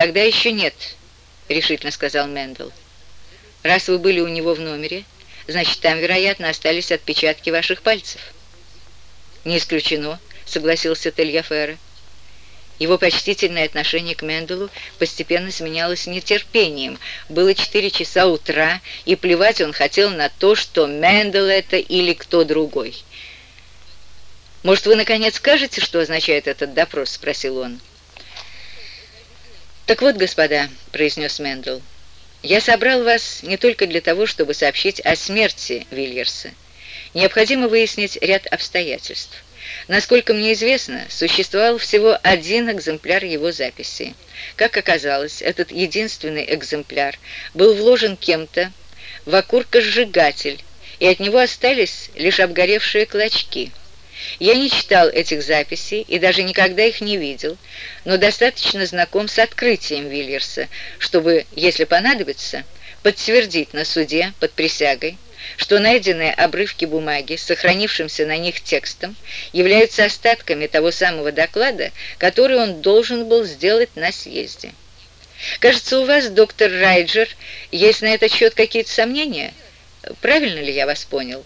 «Тогда еще нет», — решительно сказал Мендел. «Раз вы были у него в номере, значит, там, вероятно, остались отпечатки ваших пальцев». «Не исключено», — согласился Тельяфера. Его почтительное отношение к Менделу постепенно сменялось нетерпением. Было четыре часа утра, и плевать он хотел на то, что Мендел это или кто другой. «Может, вы, наконец, скажете, что означает этот допрос?» — спросил он. «Так вот, господа», — произнес Мендел, — «я собрал вас не только для того, чтобы сообщить о смерти Вильерса. Необходимо выяснить ряд обстоятельств. Насколько мне известно, существовал всего один экземпляр его записи. Как оказалось, этот единственный экземпляр был вложен кем-то в окуркосжигатель, и от него остались лишь обгоревшие клочки — я не читал этих записей и даже никогда их не видел, но достаточно знаком с открытием Вильерса, чтобы, если понадобится, подтвердить на суде под присягой, что найденные обрывки бумаги сохранившимся на них текстом являются остатками того самого доклада, который он должен был сделать на съезде. Кажется, у вас, доктор Райджер, есть на этот счет какие-то сомнения? Правильно ли я вас понял?»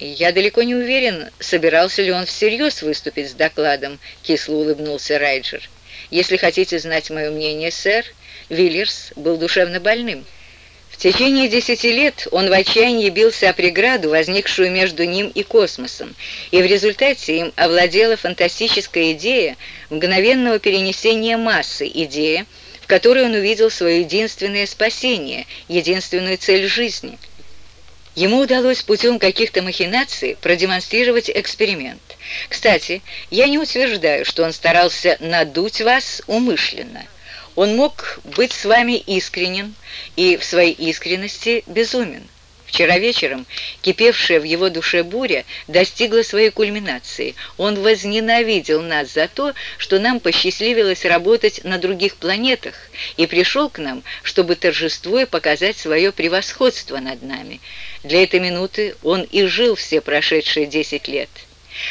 «Я далеко не уверен, собирался ли он всерьез выступить с докладом», — кисло улыбнулся Райджер. «Если хотите знать мое мнение, сэр, Виллерс был душевно больным. В течение десяти лет он в отчаянии бился о преграду, возникшую между ним и космосом, и в результате им овладела фантастическая идея мгновенного перенесения массы, идея, в которой он увидел свое единственное спасение, единственную цель жизни — Ему удалось путем каких-то махинаций продемонстрировать эксперимент. Кстати, я не утверждаю, что он старался надуть вас умышленно. Он мог быть с вами искренен и в своей искренности безумен. Вчера вечером кипевшая в его душе буря достигла своей кульминации. Он возненавидел нас за то, что нам посчастливилось работать на других планетах, и пришел к нам, чтобы торжествуя показать свое превосходство над нами. Для этой минуты он и жил все прошедшие десять лет.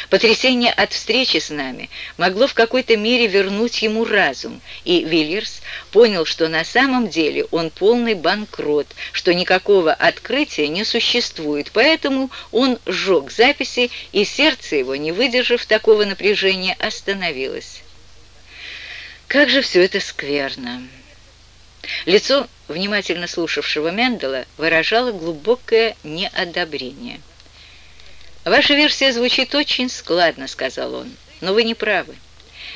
Потрясение от встречи с нами могло в какой-то мере вернуть ему разум, и Вильерс понял, что на самом деле он полный банкрот, что никакого открытия не существует, поэтому он сжег записи, и сердце его, не выдержав такого напряжения, остановилось. Как же все это скверно! Лицо внимательно слушавшего Мендела выражало глубокое неодобрение. «Ваша версия звучит очень складно», — сказал он, — «но вы не правы.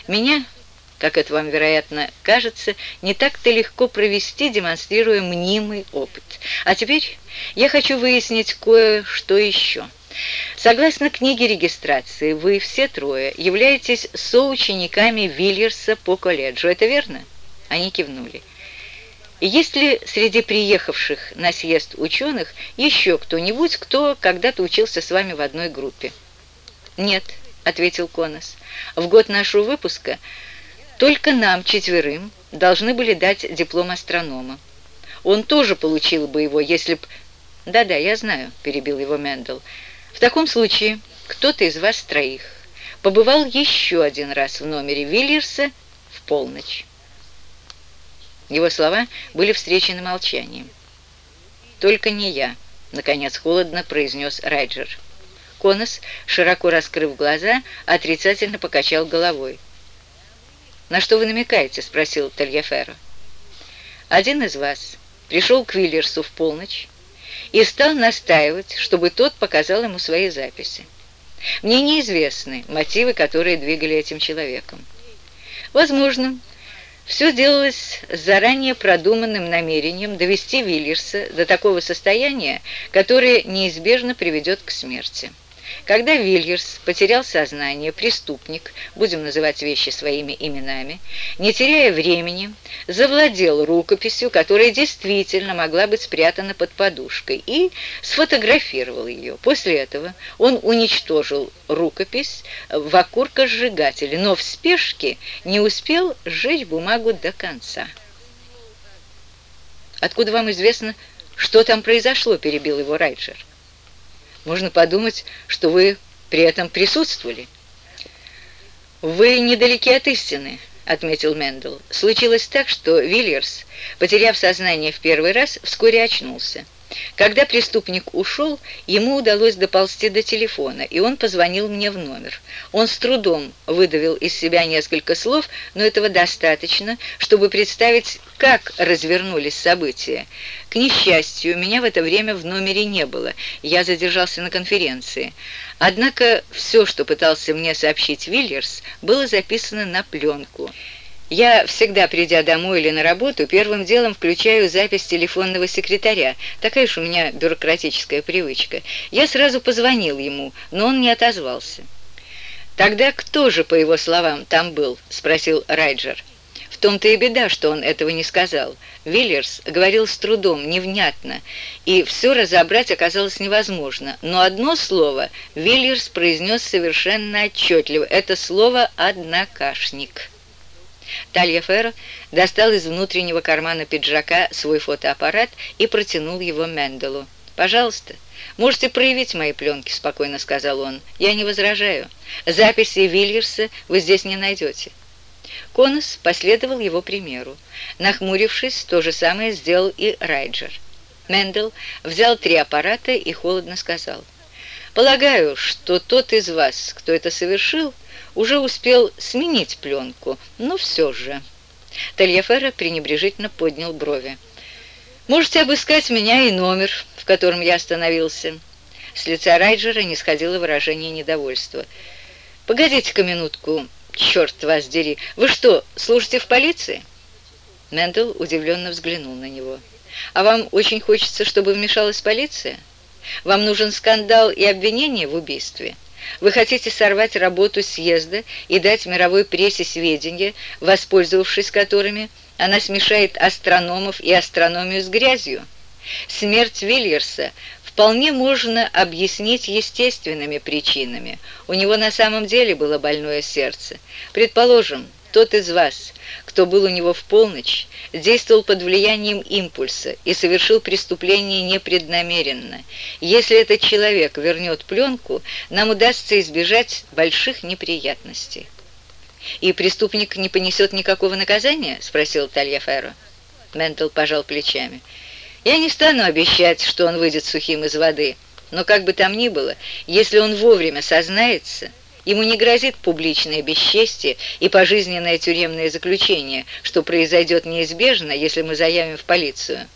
Меня, как это вам, вероятно, кажется, не так-то легко провести, демонстрируя мнимый опыт. А теперь я хочу выяснить кое-что еще». Согласно книге регистрации, вы все трое являетесь соучениками Вильерса по колледжу. Это верно? Они кивнули. Есть ли среди приехавших на съезд ученых еще кто-нибудь, кто когда-то учился с вами в одной группе? Нет, ответил Конос. В год нашего выпуска только нам, четверым, должны были дать диплом астронома. Он тоже получил бы его, если б... Да-да, я знаю, перебил его Мендел. В таком случае кто-то из вас троих побывал еще один раз в номере Вильерса в полночь. Его слова были встречены молчанием. «Только не я», — наконец холодно произнес Райджер. Конос, широко раскрыв глаза, отрицательно покачал головой. «На что вы намекаете?» — спросил Тальяферо. «Один из вас пришел к Виллерсу в полночь и стал настаивать, чтобы тот показал ему свои записи. Мне неизвестны мотивы, которые двигали этим человеком. Возможно, все делалось с заранее продуманным намерением довести Виллерса до такого состояния, которое неизбежно приведет к смерти. Когда Вильерс потерял сознание, преступник, будем называть вещи своими именами, не теряя времени, завладел рукописью, которая действительно могла быть спрятана под подушкой, и сфотографировал ее. После этого он уничтожил рукопись в окуркосжигателе, но в спешке не успел сжечь бумагу до конца. «Откуда вам известно, что там произошло?» – перебил его Райджер. Можно подумать, что вы при этом присутствовали. «Вы недалеки от истины», — отметил Мендел. «Случилось так, что Вильерс, потеряв сознание в первый раз, вскоре очнулся. Когда преступник ушел, ему удалось доползти до телефона, и он позвонил мне в номер. Он с трудом выдавил из себя несколько слов, но этого достаточно, чтобы представить, как развернулись события. К несчастью, меня в это время в номере не было, я задержался на конференции. Однако все, что пытался мне сообщить Вильерс, было записано на пленку. Я всегда, придя домой или на работу, первым делом включаю запись телефонного секретаря. Такая уж у меня бюрократическая привычка. Я сразу позвонил ему, но он не отозвался. «Тогда кто же, по его словам, там был?» — спросил Райджер. В том-то и беда, что он этого не сказал. Виллерс говорил с трудом, невнятно, и все разобрать оказалось невозможно. Но одно слово Виллерс произнес совершенно отчетливо. Это слово «однокашник». Тальяферро достал из внутреннего кармана пиджака свой фотоаппарат и протянул его Менделу. «Пожалуйста, можете проявить мои пленки», — спокойно сказал он. «Я не возражаю. Записи Вильерса вы здесь не найдете». Конос последовал его примеру. Нахмурившись, то же самое сделал и Райджер. Мендел взял три аппарата и холодно сказал. «Полагаю, что тот из вас, кто это совершил, — уже успел сменить пленку, но все же. Тельяфера пренебрежительно поднял брови. «Можете обыскать меня и номер, в котором я остановился». С лица Райджера не сходило выражение недовольства. «Погодите-ка минутку, черт вас дери! Вы что, служите в полиции?» Мендел удивленно взглянул на него. «А вам очень хочется, чтобы вмешалась полиция? Вам нужен скандал и обвинение в убийстве?» Вы хотите сорвать работу съезда и дать мировой прессе сведения, воспользовавшись которыми она смешает астрономов и астрономию с грязью? Смерть Вильерса вполне можно объяснить естественными причинами. У него на самом деле было больное сердце. Предположим, тот из вас, кто был у него в полночь, действовал под влиянием импульса и совершил преступление непреднамеренно. Если этот человек вернет пленку, нам удастся избежать больших неприятностей. «И преступник не понесет никакого наказания?» — спросил Тальяферо. Ментл пожал плечами. «Я не стану обещать, что он выйдет сухим из воды, но как бы там ни было, если он вовремя сознается, Ему не грозит публичное бесчестие и пожизненное тюремное заключение, что произойдет неизбежно, если мы заявим в полицию.